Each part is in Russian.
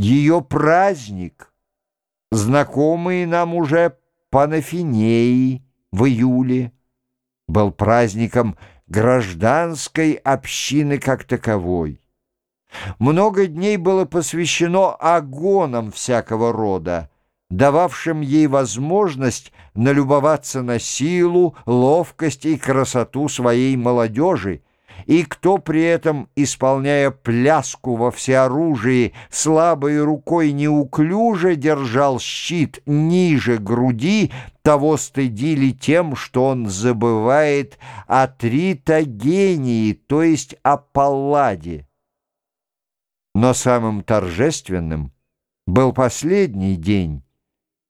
ее праздник, знакомый нам уже Панафинеи в июле, был праздником гражданской общины как таковой. Много дней было посвящено агонам всякого рода, дававшим ей возможность налюбоваться на силу, ловкость и красоту своей молодежи, и кто при этом, исполняя пляску во всеоружии, слабой рукой неуклюже держал щит ниже груди, того стыдили тем, что он забывает о тритогении, то есть о палладе. Но самым торжественным был последний день,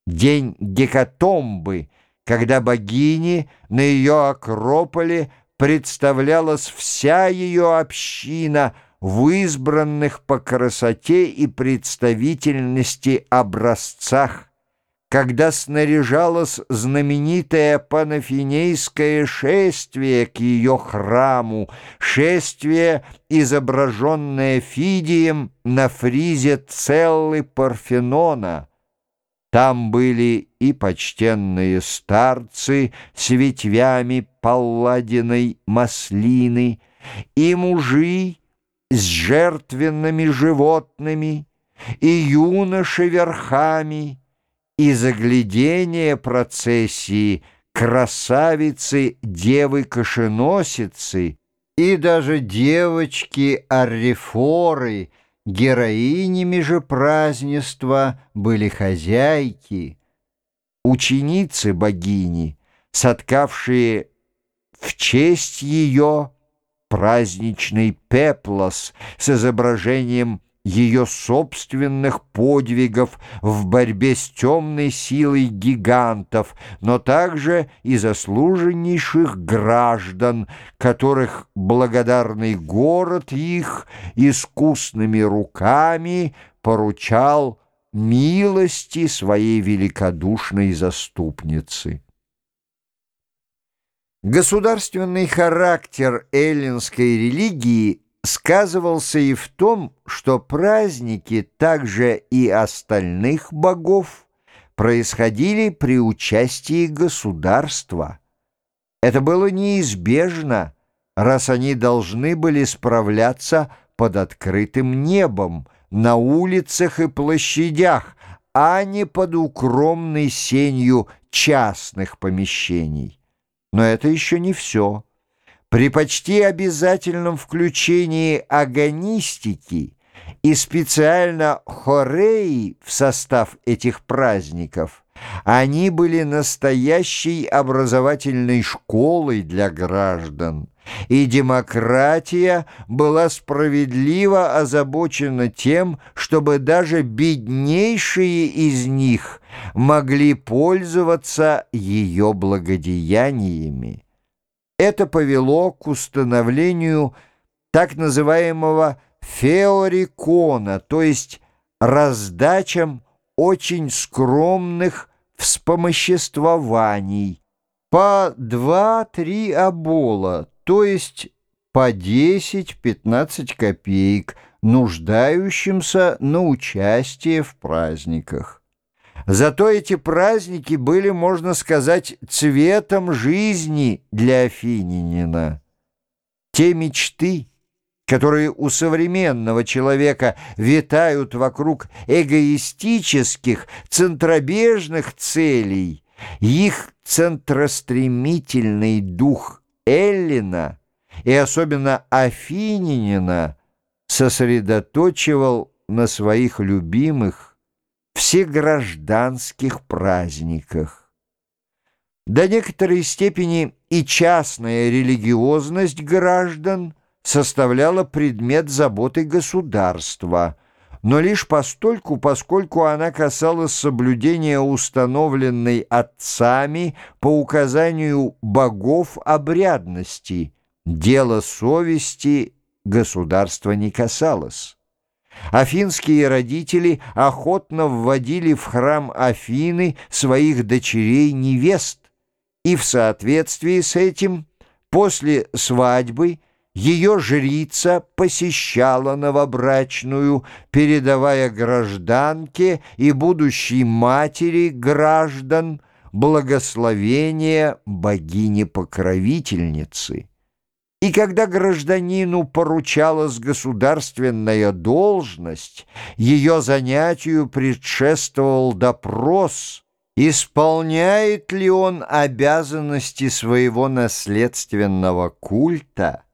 день гекатомбы, когда богини на ее акрополе представлялась вся ее община в избранных по красоте и представительности образцах, когда снаряжалось знаменитое панафинейское шествие к ее храму, шествие, изображенное Фидием на фризе Целлы Парфенона — там были и почтенные старцы с ветвями палладиной маслины, и мужи с жертвенными животными, и юноши верхами, и заглядение процессии красавицы девы-кошеносицы, и даже девочки-аррефоры — Героинями же празднества были хозяйки, ученицы богини, соткавшие в честь ее праздничный пеплос с изображением ее собственных подвигов в борьбе с темной силой гигантов, но также и заслуженнейших граждан, которых благодарный город их искусными руками поручал милости своей великодушной заступницы. Государственный характер эллинской религии сказывался и в том, что праздники также и остальных богов происходили при участии государства. Это было неизбежно, раз они должны были справляться под открытым небом, на улицах и площадях, а не под укромной сенью частных помещений. Но это еще не все. При почти обязательном включении агонистики и специально хореи в состав этих праздников они были настоящей образовательной школой для граждан, и демократия была справедливо озабочена тем, чтобы даже беднейшие из них могли пользоваться ее благодеяниями. Это повело к установлению так называемого феорикона, то есть раздачам очень скромных вспомоществований по 2-3 обола, то есть по 10-15 копеек, нуждающимся на участие в праздниках. Зато эти праздники были, можно сказать, цветом жизни для Афининина. Те мечты, которые у современного человека витают вокруг эгоистических, центробежных целей, их центростремительный дух Эллина и особенно Афининина сосредоточивал на своих любимых всегражданских праздниках. До некоторой степени и частная религиозность граждан составляла предмет заботы государства, но лишь постольку, поскольку она касалась соблюдения установленной отцами по указанию богов обрядности, дело совести государства не касалось. Афинские родители охотно вводили в храм Афины своих дочерей-невест, и в соответствии с этим после свадьбы ее жрица посещала новобрачную, передавая гражданке и будущей матери граждан благословение богини-покровительницы. И когда гражданину поручалась государственная должность, ее занятию предшествовал допрос, исполняет ли он обязанности своего наследственного культа,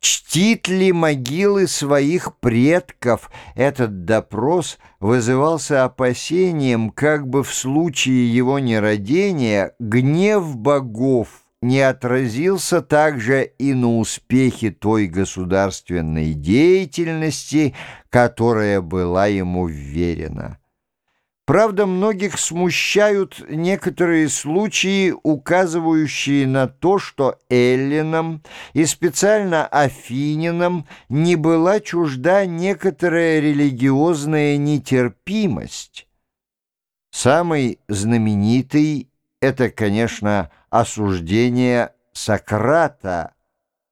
чтит ли могилы своих предков. Этот допрос вызывался опасением, как бы в случае его нерадения гнев богов не отразился также и на успехе той государственной деятельности, которая была ему вверена. Правда, многих смущают некоторые случаи, указывающие на то, что Эллинам и специально Афининам не была чужда некоторая религиозная нетерпимость. Самый знаменитый — это, конечно, осуждение Сократа,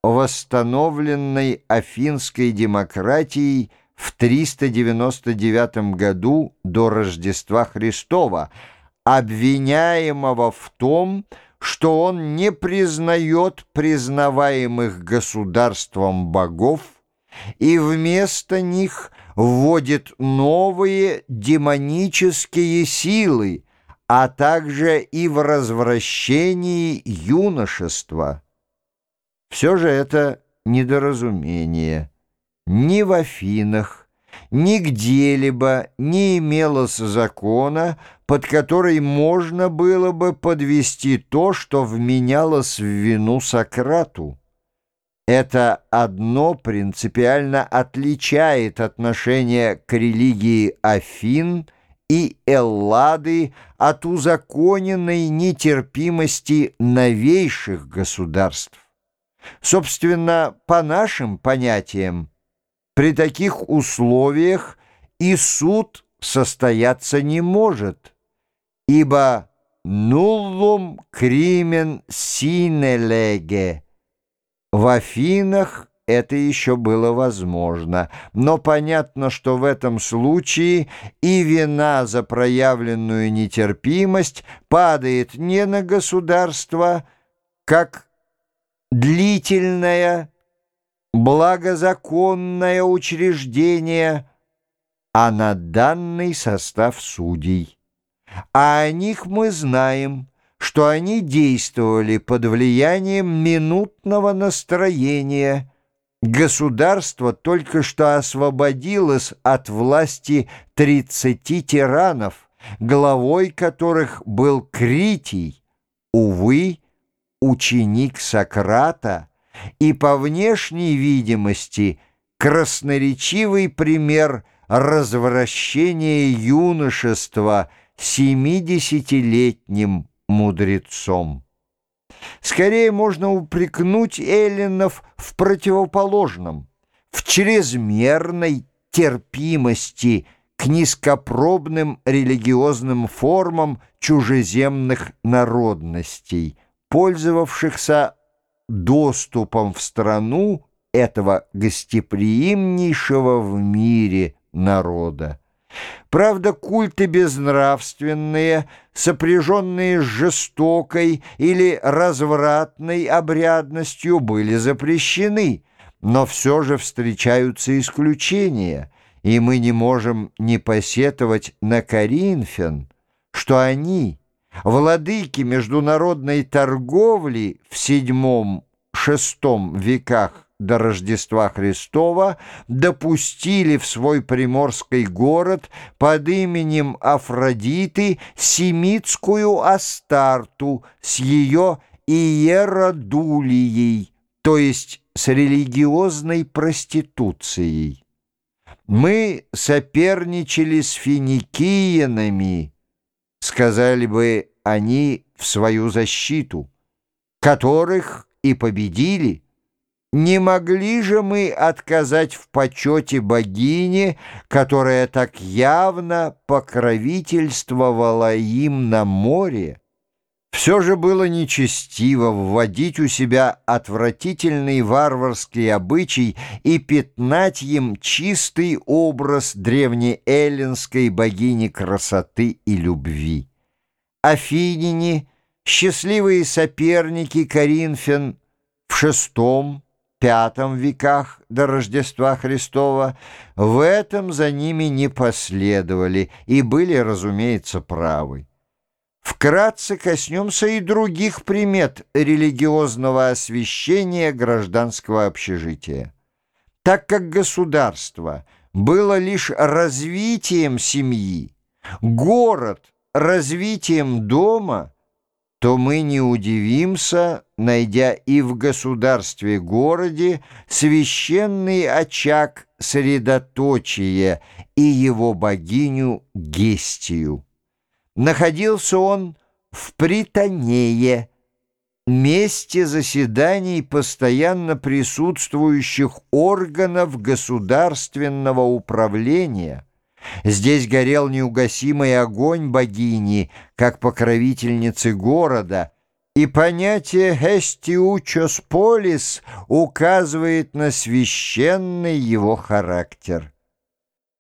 восстановленной афинской демократией в 399 году до Рождества Христова, обвиняемого в том, что он не признает признаваемых государством богов и вместо них вводит новые демонические силы, а также и в развращении юношества. Все же это недоразумение. Ни в Афинах, ни где-либо не имелось закона, под который можно было бы подвести то, что вменялось в вину Сократу. Это одно принципиально отличает отношение к религии Афин – и Эллады от узаконенной нетерпимости новейших государств. Собственно, по нашим понятиям, при таких условиях и суд состояться не может, ибо «нуллум кримен синелеге» в Афинах это еще было возможно, но понятно, что в этом случае и вина за проявленную нетерпимость падает не на государство, как длительное, благозаконное учреждение, а на данный состав судей. А о них мы знаем, что они действовали под влиянием минутного настроения – Государство только что освободилось от власти 30 тиранов, главой которых был Критий, увы, ученик Сократа, и по внешней видимости красноречивый пример развращения юношества семидесятилетним мудрецом. Скорее можно упрекнуть эллинов в противоположном, в чрезмерной терпимости к низкопробным религиозным формам чужеземных народностей, пользовавшихся доступом в страну этого гостеприимнейшего в мире народа. Правда, культы безнравственные, сопряженные с жестокой или развратной обрядностью, были запрещены, но все же встречаются исключения, и мы не можем не посетовать на Коринфян, что они, владыки международной торговли в VII-VI веках, до Рождества Христова допустили в свой приморский город под именем Афродиты семитскую Астарту с ее иеродулией, то есть с религиозной проституцией. Мы соперничали с финикиянами, сказали бы они в свою защиту, которых и победили – не могли же мы отказать в почете богине, которая так явно покровительствовала им на море? Все же было нечестиво вводить у себя отвратительный варварский обычай и пятнать им чистый образ древнеэллинской богини красоты и любви. Афиняне, счастливые соперники Коринфян в шестом, пятом веках до Рождества Христова, в этом за ними не последовали и были, разумеется, правы. Вкратце коснемся и других примет религиозного освящения гражданского общежития. Так как государство было лишь развитием семьи, город – развитием дома – то мы не удивимся, найдя и в государстве-городе священный очаг средоточия и его богиню Гестию. Находился он в Притонее, месте заседаний постоянно присутствующих органов государственного управления – Здесь горел неугасимый огонь богини, как покровительницы города, и понятие «хестиучос полис» указывает на священный его характер.